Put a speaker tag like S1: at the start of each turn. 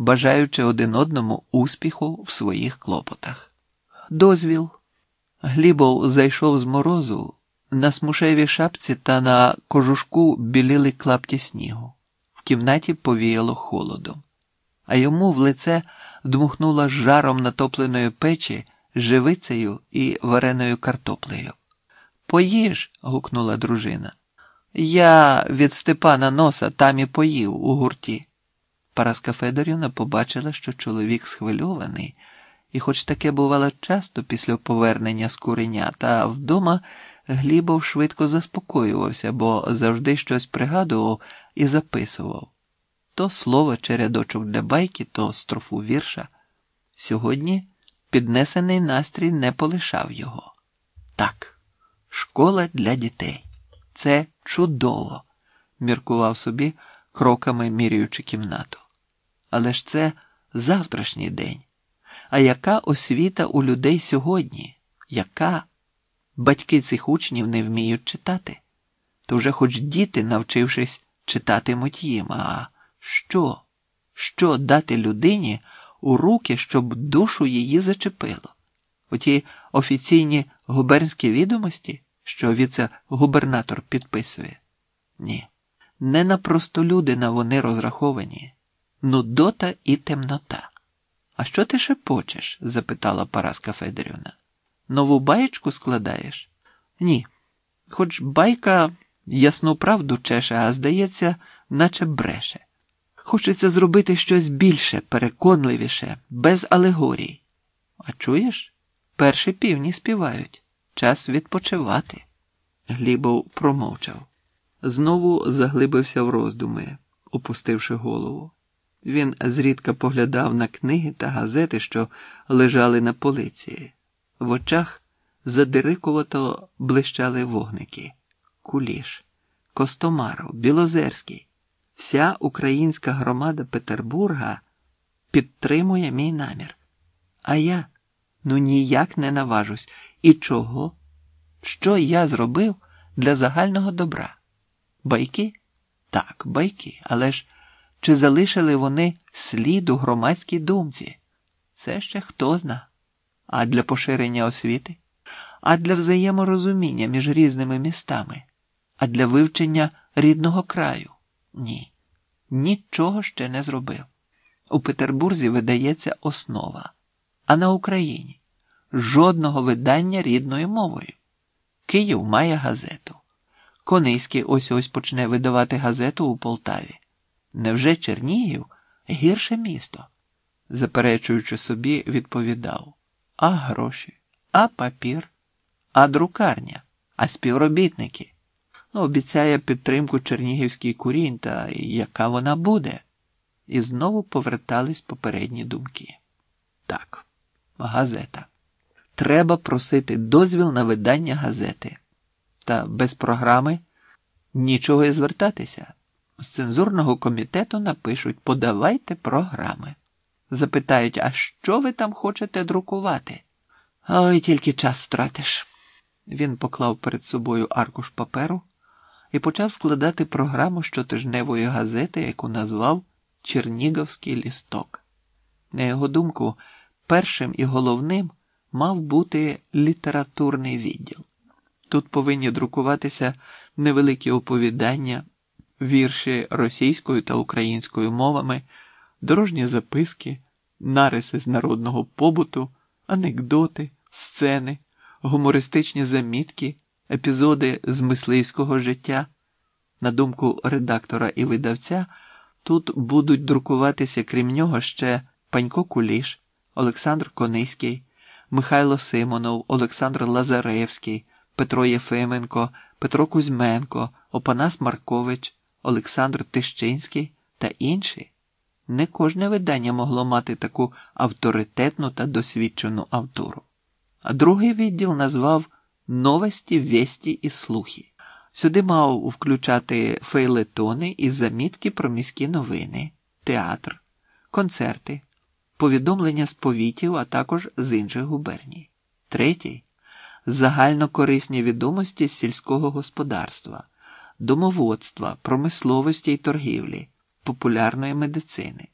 S1: бажаючи один одному успіху в своїх клопотах. Дозвіл. Глібов зайшов з морозу, на смушевій шапці та на кожушку біліли клапті снігу. В кімнаті повіяло холодом, а йому в лице дмухнула жаром натопленої печі, живицею і вареною картоплею. Поїж. гукнула дружина. Я від Степана носа там і поїв у гурті. Параска Федорівна побачила, що чоловік схвильований, і, хоч таке бувало часто після повернення з куреня, та вдома Глібов швидко заспокоювався, бо завжди щось пригадував і записував то слово чи рядочок для байки, то строфу вірша. Сьогодні піднесений настрій не полишав його. Так, школа для дітей. Це чудово, міркував собі, кроками міряючи кімнату. Але ж це завтрашній день. А яка освіта у людей сьогодні? Яка? Батьки цих учнів не вміють читати, то вже хоч діти, навчившись, читатимуть їм. А що? Що дати людині у руки, щоб душу її зачепило? Оті офіційні губернські відомості, що віце-губернатор підписує? Ні, не на простолюдина вони розраховані. Нудота і темнота. А що ти шепочеш? запитала Параска Федорівна. Нову баєчку складаєш? Ні. Хоч байка ясну правду чеше, а здається, наче бреше. Хочеться зробити щось більше, переконливіше, без алегорій. А чуєш? Перші півні співають. Час відпочивати. Глібов промовчав. Знову заглибився в роздуми, опустивши голову. Він зрідка поглядав на книги та газети, що лежали на полиці. В очах задирикувато блищали вогники. Куліш, Костомаров, Білозерський. Вся українська громада Петербурга підтримує мій намір. А я ну ніяк не наважусь. І чого? Що я зробив для загального добра? Байки? Так, байки, але ж чи залишили вони слід у громадській думці? Це ще хто зна. А для поширення освіти, а для взаєморозуміння між різними містами, а для вивчення рідного краю? Ні. Нічого ще не зробив. У Петербурзі видається основа, а на Україні жодного видання рідною мовою. Київ має газету. Конийський ось ось почне видавати газету у Полтаві. Невже Чернігів гірше місто? заперечуючи собі, відповідав А гроші, а папір, а друкарня, а співробітники. Ну, обіцяє підтримку Чернігівський курінь, та яка вона буде? І знову повертались попередні думки. Так, газета. Треба просити дозвіл на видання газети. Та без програми нічого і звертатися. З цензурного комітету напишуть подавайте програми. Запитають, а що ви там хочете друкувати? Ой, тільки час втратиш. Він поклав перед собою аркуш паперу і почав складати програму щотижневої газети, яку назвав Чернігівський лісток. На його думку, першим і головним мав бути літературний відділ. Тут повинні друкуватися невеликі оповідання, вірші російською та українською мовами, дорожні записки, нариси з народного побуту, анекдоти, сцени, гумористичні замітки епізоди з мисливського життя. На думку редактора і видавця, тут будуть друкуватися крім нього ще Панько Куліш, Олександр Кониський, Михайло Симонов, Олександр Лазаревський, Петро Єфименко, Петро Кузьменко, Опанас Маркович, Олександр Тищинський та інші. Не кожне видання могло мати таку авторитетну та досвідчену автору. А другий відділ назвав новості, весті і слухи. Сюди мав включати фейлетони і замітки про міські новини, театр, концерти, повідомлення з повітів, а також з інших губерній. Третій загальнокорисні відомості з сільського господарства, домоводства, промисловості і торгівлі, популярної медицини.